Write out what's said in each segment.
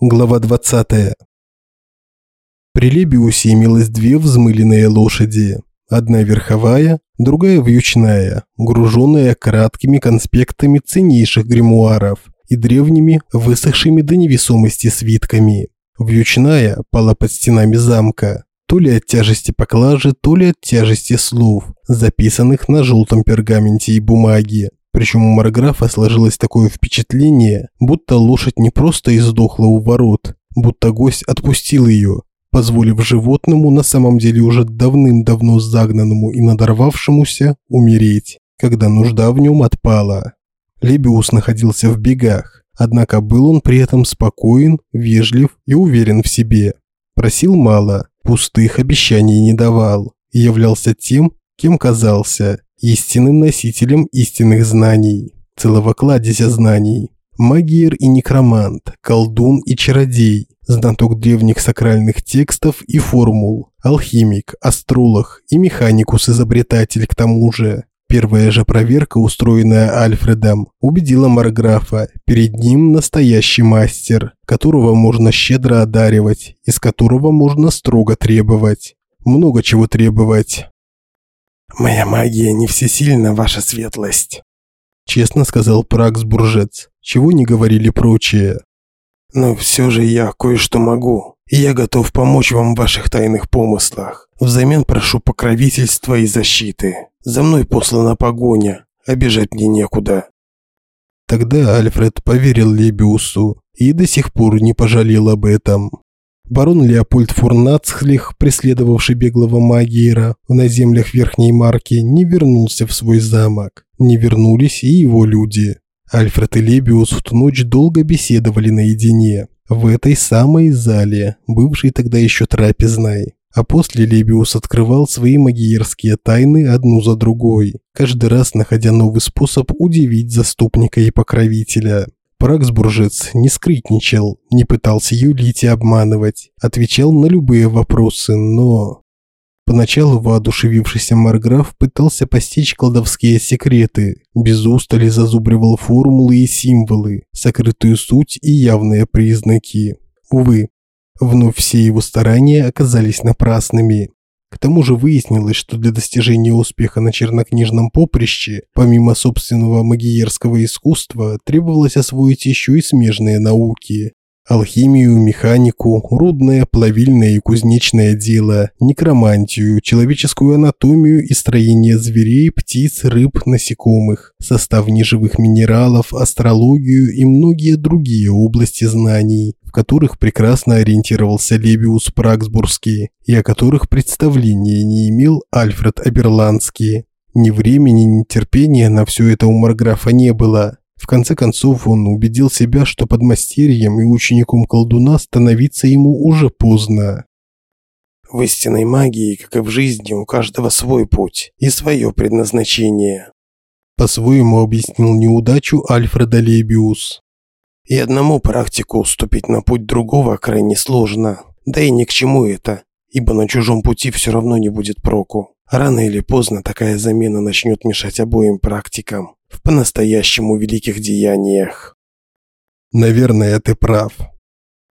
Глава 20. При Лебиусе имелось две взмыленные лошади. Одна верховая, другая вьючная, груженная краткими конспектами ценнейших гримуаров и древними, высохшими до невесомости свитками. Вьючная пала под стенами замка, то ли от тяжести поклажи, то ли от тяжести слов, записанных на желтом пергаменте и бумаге. Причем у Марграфа сложилось такое впечатление, будто лошадь не просто издохла у ворот, будто гость отпустил ее, позволив животному, на самом деле уже давным-давно загнанному и надорвавшемуся, умереть, когда нужда в нем отпала. Лебиус находился в бегах, однако был он при этом спокоен, вежлив и уверен в себе. Просил мало, пустых обещаний не давал являлся тем, кем казался, истинным носителем истинных знаний, целого кладезя знаний. Магиер и некромант, колдун и чародей, знаток древних сакральных текстов и формул, алхимик, астролог и механикус-изобретатель к тому же. Первая же проверка, устроенная Альфредом, убедила Марграфа, перед ним настоящий мастер, которого можно щедро одаривать, из которого можно строго требовать. Много чего требовать. «Моя магия не всесильна, ваша светлость», – честно сказал Пракс Буржец, чего не говорили прочие. «Но все же я кое-что могу, и я готов помочь вам в ваших тайных помыслах. Взамен прошу покровительства и защиты. За мной послана погоня, обижать мне некуда». Тогда Альфред поверил Лебиусу и до сих пор не пожалел об этом. Барон Леопольд Фурнацхлих, преследовавший беглого Магиера на землях Верхней Марки, не вернулся в свой замок. Не вернулись и его люди. Альфред и Лебиус в ту ночь долго беседовали наедине. В этой самой зале, бывшей тогда еще трапезной. А после Лебиус открывал свои магиерские тайны одну за другой, каждый раз находя новый способ удивить заступника и покровителя. Праксбуржец не скрытничал, не пытался юлить и обманывать, отвечал на любые вопросы, но... Поначалу воодушевившийся Марграф пытался постичь колдовские секреты, без устали зазубривал формулы и символы, сокрытую суть и явные признаки. Увы, вновь все его старания оказались напрасными. К тому же выяснилось, что для достижения успеха на чернокнижном поприще, помимо собственного магиерского искусства, требовалось освоить еще и смежные науки. Алхимию, механику, рудное, плавильное и кузнечное дело, некромантию, человеческую анатомию и строение зверей, птиц, рыб, насекомых, состав неживых минералов, астрологию и многие другие области знаний, в которых прекрасно ориентировался Лебиус Праксбургский и о которых представления не имел Альфред Аберландский. Ни времени, ни терпения на все это у Марграфа не было. В конце концов он убедил себя, что подмастерьем и учеником колдуна становиться ему уже поздно. В истинной магии, как и в жизни, у каждого свой путь и свое предназначение. По-своему объяснил неудачу Альфреда Лебиус. И одному практику уступить на путь другого крайне сложно. Да и ни к чему это, ибо на чужом пути все равно не будет проку. Рано или поздно такая замена начнет мешать обоим практикам в по-настоящему великих деяниях. Наверное, ты прав.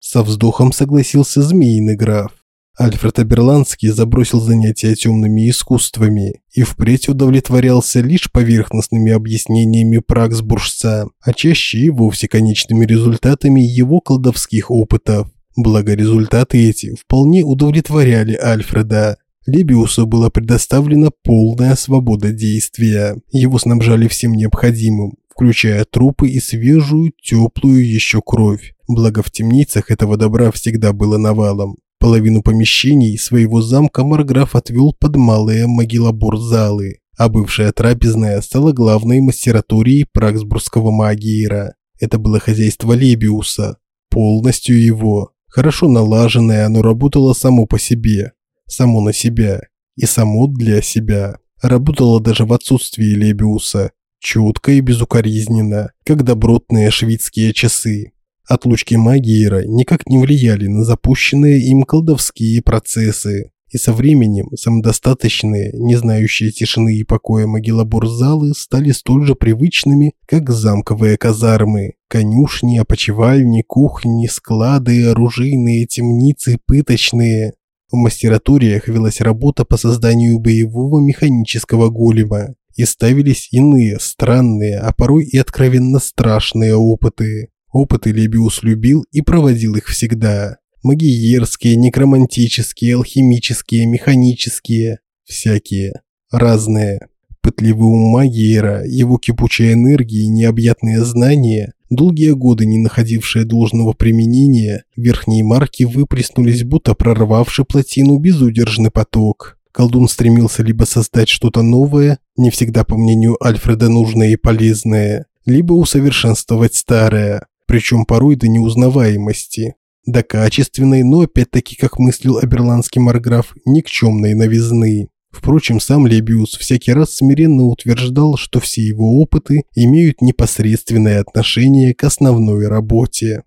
Со вздохом согласился змеиный граф. Альфред Аберландский забросил занятия темными искусствами и впредь удовлетворялся лишь поверхностными объяснениями праксбуржца, а чаще и вовсе конечными результатами его колдовских опытов. Благо результаты эти вполне удовлетворяли Альфреда, Лебиусу была предоставлена полная свобода действия. Его снабжали всем необходимым, включая трупы и свежую, теплую еще кровь. Благо в темницах этого добра всегда было навалом. Половину помещений своего замка Марграф отвел под малые могилобор-залы, а бывшая трапезная стала главной мастераторией Праксбургского магиера. Это было хозяйство Лебиуса, полностью его. Хорошо налаженное, оно работало само по себе, само на себя и само для себя. Работала даже в отсутствии Лебиуса, четко и безукоризненно, как добротные шведские часы. Отлучки Магиера никак не влияли на запущенные им колдовские процессы. И со временем самодостаточные, не знающие тишины и покоя могилобор-залы стали столь же привычными, как замковые казармы, конюшни, опочивальни, кухни, склады, оружейные, темницы, пыточные. В мастературиях велась работа по созданию боевого механического голема, и ставились иные, странные, а порой и откровенно страшные опыты. Опыты Лебиус любил и проводил их всегда магиерские, некромантические, алхимические, механические, всякие, разные. Пытливый ум Магиера, его кипучая энергия и необъятные знания, долгие годы не находившие должного применения, верхние марки выплеснулись, будто прорвавший плотину безудержный поток. Колдун стремился либо создать что-то новое, не всегда по мнению Альфреда нужное и полезное, либо усовершенствовать старое, причем порой до неузнаваемости до качественной, но опять-таки, как мыслил оберландский марграф, никчемной новизны. Впрочем, сам Лебиус всякий раз смиренно утверждал, что все его опыты имеют непосредственное отношение к основной работе.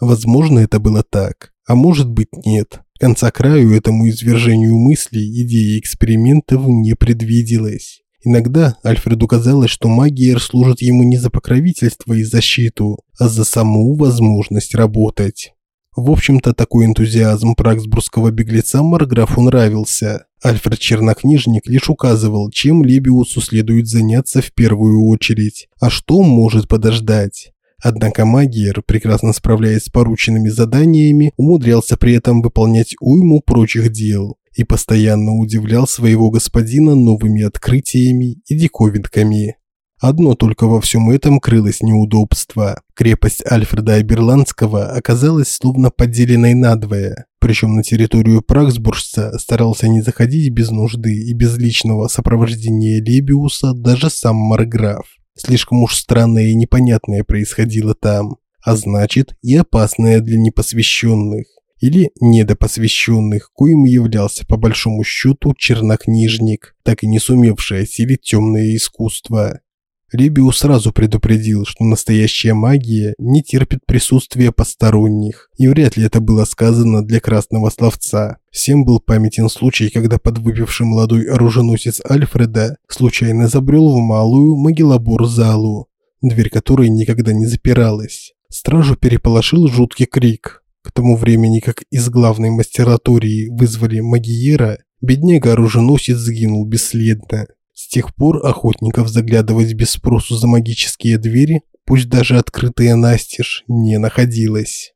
Возможно, это было так, а может быть нет. Конца краю этому извержению мыслей, идеи экспериментов не предвиделось. Иногда Альфреду казалось, что Магиер служит ему не за покровительство и защиту, а за саму возможность работать. В общем-то, такой энтузиазм праксбургского беглеца Марграфу нравился. Альфред Чернокнижник лишь указывал, чем Лебиусу следует заняться в первую очередь, а что может подождать. Однако Магиер, прекрасно справляясь с порученными заданиями, умудрялся при этом выполнять уйму прочих дел и постоянно удивлял своего господина новыми открытиями и диковинками. Одно только во всем этом крылось неудобство. Крепость Альфреда Аберландского оказалась словно поделенной надвое. Причем на территорию Праксбуржца старался не заходить без нужды и без личного сопровождения Лебиуса даже сам Марграф. Слишком уж странное и непонятное происходило там. А значит и опасное для непосвященных или недопосвященных, коим являлся по большому счету чернокнижник, так и не сумевший осилить темное искусство. Рибиу сразу предупредил, что настоящая магия не терпит присутствия посторонних, и вряд ли это было сказано для красного словца. Всем был памятен случай, когда подвыпивший молодой оруженосец Альфреда случайно забрел в малую могилобор-залу, дверь которой никогда не запиралась. Стражу переполошил жуткий крик. К тому времени, как из главной мастератории вызвали магиера, бедняга-оруженосец сгинул бесследно. С тех пор охотников заглядывать без спросу за магические двери, пусть даже открытые настежь, не находилось.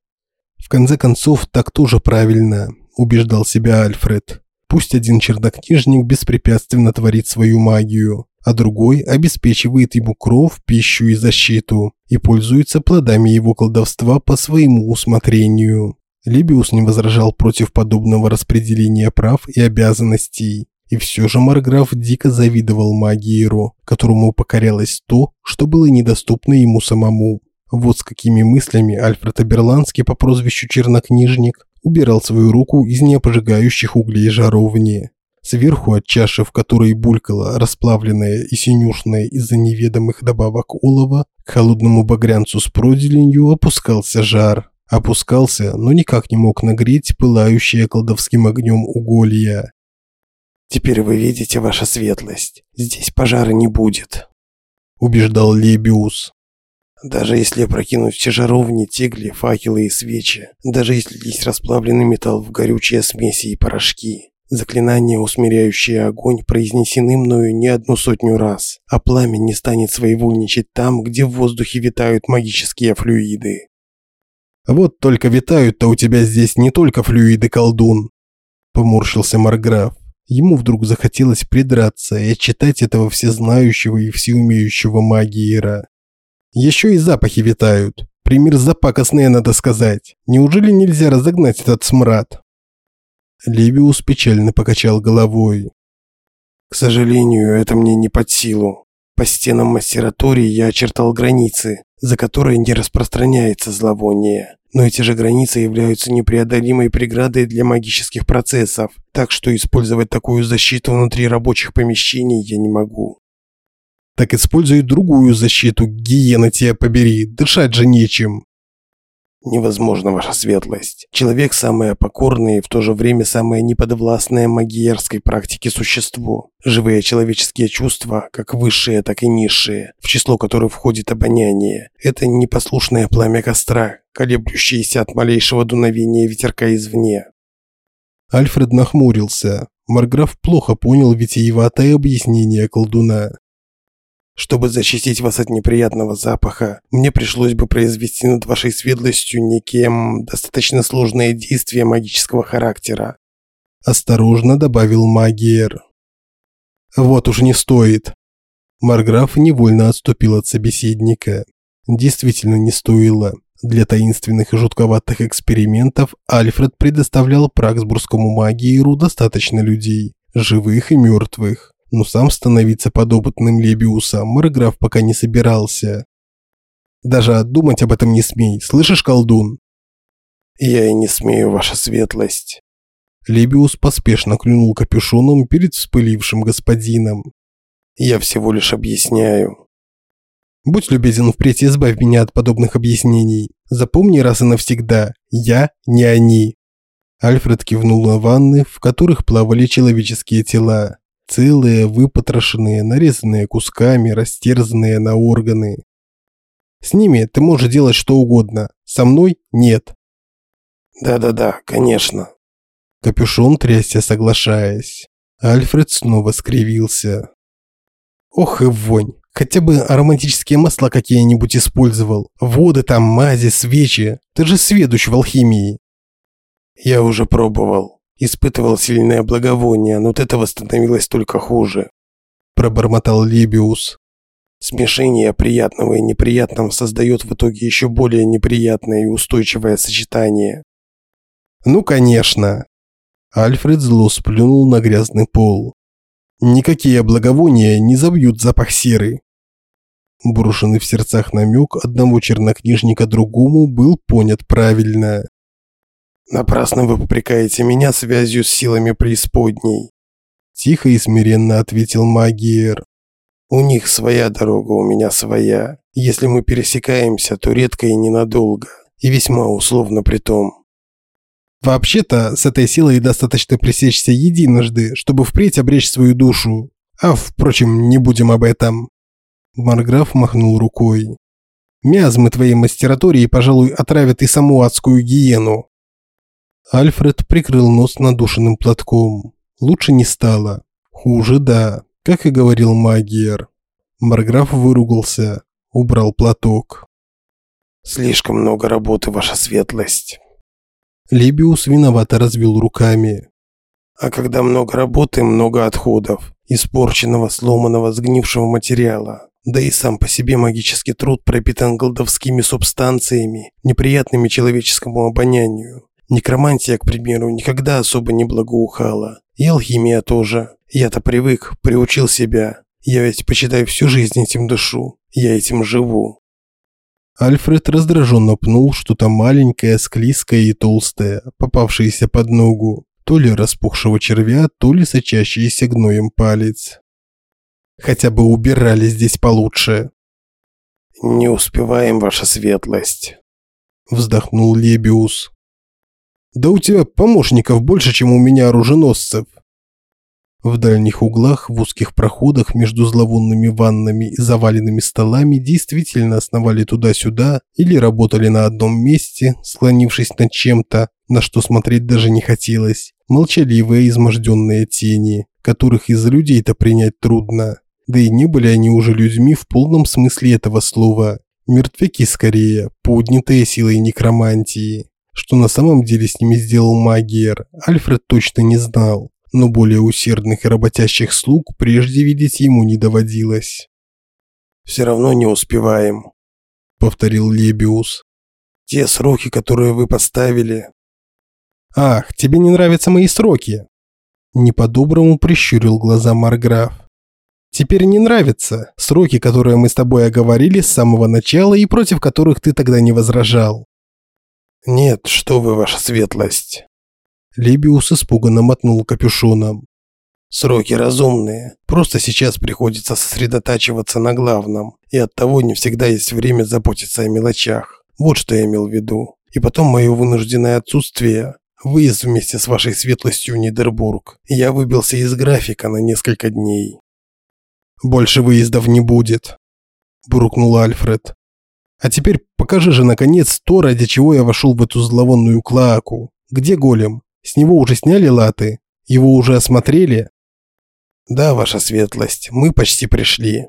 В конце концов, так тоже правильно, убеждал себя Альфред. Пусть один чернокнижник беспрепятственно творит свою магию, а другой обеспечивает ему кров, пищу и защиту и пользуется плодами его колдовства по своему усмотрению. Либиус не возражал против подобного распределения прав и обязанностей. И все же Марграф дико завидовал Магиеру, которому покорялось то, что было недоступно ему самому. Вот с какими мыслями Альфред Аберландский по прозвищу Чернокнижник убирал свою руку из неопожигающих углей жаровни. Сверху от чаши, в которой булькала расплавленная и синюшная из-за неведомых добавок олова, к холодному багрянцу с проделенью опускался жар. Опускался, но никак не мог нагреть пылающее колдовским огнем уголья. Теперь вы видите, ваша светлость, здесь пожара не будет», – убеждал Лебиус. «Даже если прокинуть все жаровни, тигли, факелы и свечи, даже если лить расплавленный металл в горючие смеси и порошки, заклинания, усмиряющие огонь, произнесены мною не одну сотню раз, а пламя не станет своевольничать там, где в воздухе витают магические флюиды». «Вот только витают-то у тебя здесь не только флюиды, колдун», – поморщился Марграф. Ему вдруг захотелось придраться и отчитать этого всезнающего и всеумеющего магиера. Еще и запахи витают. Пример запакостные, надо сказать. Неужели нельзя разогнать этот смрад? Левиус печально покачал головой. К сожалению, это мне не под силу. По стенам мастератории я очертал границы, за которые не распространяется зловоние. Но эти же границы являются непреодолимой преградой для магических процессов, так что использовать такую защиту внутри рабочих помещений я не могу. Так используй другую защиту, гиена тебя побери, дышать же нечем. Невозможно, ваша светлость. Человек самое покорное и в то же время самое неподвластное магиерской практике существо. Живые человеческие чувства, как высшие, так и низшие, в число которых входит обоняние. Это непослушное пламя костра, колеблющееся от малейшего дуновения ветерка извне. Альфред нахмурился. Марграф плохо понял витиеватое объяснение колдуна. Чтобы защитить вас от неприятного запаха, мне пришлось бы произвести над вашей светлостью некие достаточно сложные действия магического характера. Осторожно добавил Магиер. Вот уж не стоит. Марграф невольно отступил от собеседника. Действительно не стоило. Для таинственных и жутковатых экспериментов Альфред предоставлял Праксбургскому магиеру достаточно людей, живых и мертвых но сам становиться подопытным Лебиуса Марграф пока не собирался. Даже думать об этом не смей, слышишь, колдун? Я и не смею, ваша светлость. Лебиус поспешно клюнул капюшоном перед вспылившим господином. Я всего лишь объясняю. Будь любезен впредь избавь меня от подобных объяснений. Запомни раз и навсегда, я не они. Альфред кивнул на ванны, в которых плавали человеческие тела. Целые, выпотрошенные, нарезанные кусками, растерзанные на органы. С ними ты можешь делать что угодно. Со мной нет. Да-да-да, конечно. Капюшон трясся, соглашаясь. Альфред снова скривился. Ох и вонь. Хотя бы ароматические масла какие-нибудь использовал. Воды там, мази, свечи. Ты же сведущ в алхимии. Я уже пробовал. Испытывал сильное благовоние, но от этого становилось только хуже. Пробормотал Либиус. Смешение приятного и неприятного создает в итоге еще более неприятное и устойчивое сочетание. Ну, конечно. Альфред зло сплюнул на грязный пол. Никакие благовония не забьют запах серы. Брошенный в сердцах намек одного чернокнижника другому был понят правильно. Напрасно вы попрекаете меня связью с силами преисподней. Тихо и смиренно ответил Магиер. У них своя дорога, у меня своя. Если мы пересекаемся, то редко и ненадолго. И весьма условно при том. Вообще-то, с этой силой достаточно пресечься единожды, чтобы впредь обречь свою душу. А, впрочем, не будем об этом. Марграф махнул рукой. Миазмы твоей мастературии, пожалуй, отравят и саму адскую гиену. Альфред прикрыл нос надушенным платком. Лучше не стало. Хуже, да, как и говорил Магиер. Марграф выругался, убрал платок. Слишком много работы, ваша светлость. Лебиус виновато развел руками. А когда много работы, много отходов, испорченного, сломанного, сгнившего материала. Да и сам по себе магический труд пропитан голдовскими субстанциями, неприятными человеческому обонянию. Некромантия, к примеру, никогда особо не благоухала. И алхимия тоже. Я-то привык, приучил себя. Я ведь, почитай, всю жизнь этим дышу. Я этим живу. Альфред раздраженно пнул что-то маленькое, склизкое и толстое, попавшееся под ногу. То ли распухшего червя, то ли сочащийся гноем палец. Хотя бы убирали здесь получше. «Не успеваем, ваша светлость», – вздохнул Лебиус. Да у тебя помощников больше, чем у меня оруженосцев. В дальних углах, в узких проходах между зловонными ваннами и заваленными столами действительно основали туда-сюда или работали на одном месте, склонившись над чем-то, на что смотреть даже не хотелось. Молчаливые изможденные тени, которых из людей-то принять трудно. Да и не были они уже людьми в полном смысле этого слова. Мертвяки скорее, поднятые силой некромантии. Что на самом деле с ними сделал Магиер, Альфред точно не знал, но более усердных и работящих слуг прежде видеть ему не доводилось. «Все равно не успеваем», — повторил Лебиус. «Те сроки, которые вы поставили...» «Ах, тебе не нравятся мои сроки?» Не по-доброму прищурил глаза Марграф. «Теперь не нравятся сроки, которые мы с тобой оговорили с самого начала и против которых ты тогда не возражал. «Нет, что вы, ваша светлость!» Лебиус испуганно мотнул капюшоном. «Сроки разумные. Просто сейчас приходится сосредотачиваться на главном, и оттого не всегда есть время заботиться о мелочах. Вот что я имел в виду. И потом мое вынужденное отсутствие. Выезд вместе с вашей светлостью в Нидербург. Я выбился из графика на несколько дней. «Больше выездов не будет», – буркнул Альфред. «А теперь покажи же, наконец, то, ради чего я вошел в эту зловонную клаку. Где голем? С него уже сняли латы? Его уже осмотрели?» «Да, ваша светлость, мы почти пришли».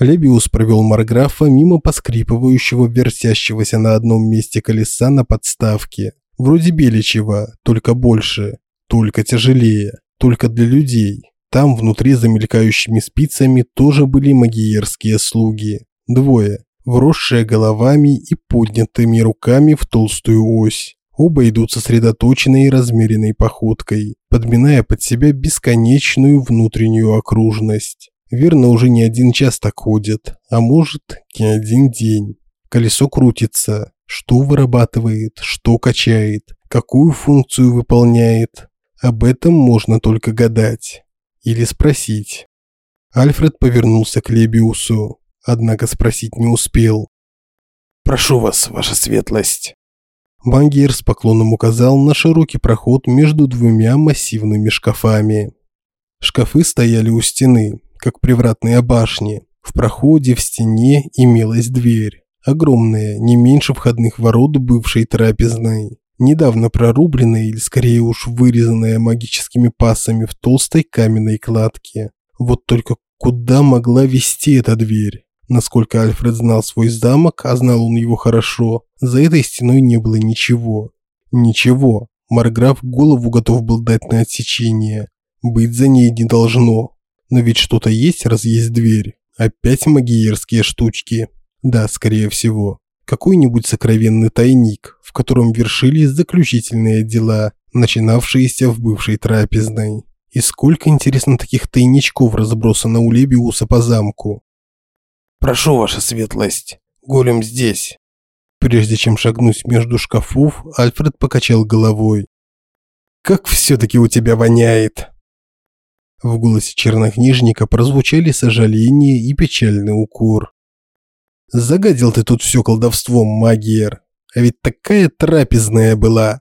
Лебиус провел Марграфа мимо поскрипывающего, вертящегося на одном месте колеса на подставке. Вроде беличьего, только больше, только тяжелее, только для людей. Там внутри за мелькающими спицами тоже были магиерские слуги. Двое, вросшие головами и поднятыми руками в толстую ось. Оба идут сосредоточенной и размеренной походкой, подминая под себя бесконечную внутреннюю окружность. Верно, уже не один час так ходят, а может, не один день. Колесо крутится, что вырабатывает, что качает, какую функцию выполняет. Об этом можно только гадать. Или спросить. Альфред повернулся к Лебиусу, однако спросить не успел. «Прошу вас, ваша светлость». Бангер с поклоном указал на широкий проход между двумя массивными шкафами. Шкафы стояли у стены, как привратные башни. В проходе в стене имелась дверь. Огромная, не меньше входных ворот бывшей трапезной. Недавно прорубленная или скорее уж вырезанная магическими пасами в толстой каменной кладке. Вот только куда могла вести эта дверь? Насколько Альфред знал свой замок, а знал он его хорошо, за этой стеной не было ничего. Ничего. Марграф голову готов был дать на отсечение. Быть за ней не должно. Но ведь что-то есть, раз есть дверь. Опять магиерские штучки. Да, скорее всего. Какой-нибудь сокровенный тайник, в котором вершились заключительные дела, начинавшиеся в бывшей трапезной. И сколько, интересно, таких тайничков разбросано у Лебиуса по замку. «Прошу, ваша светлость, голем здесь». Прежде чем шагнуть между шкафов, Альфред покачал головой. «Как все-таки у тебя воняет!» В голосе чернокнижника прозвучали сожаление и печальный укор. «Загадил ты тут все колдовством, магиер. А ведь такая трапезная была.